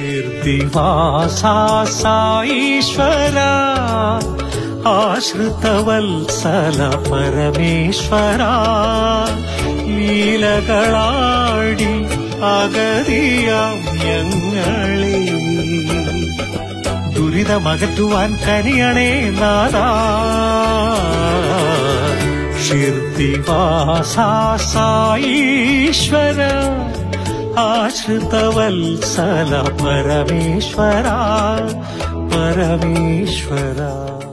ഷിർദിവാസാ ആശ്രിതവത്സല പരമേശ്വര ലീലകളാടി ഞങ്ങളെ ദുരിതമകറ്റുവാൻ കനിയണേ നാദാ ഷിർദിവാസാ आश्रितवल्सल परमेश्वरा परमेश्वरा।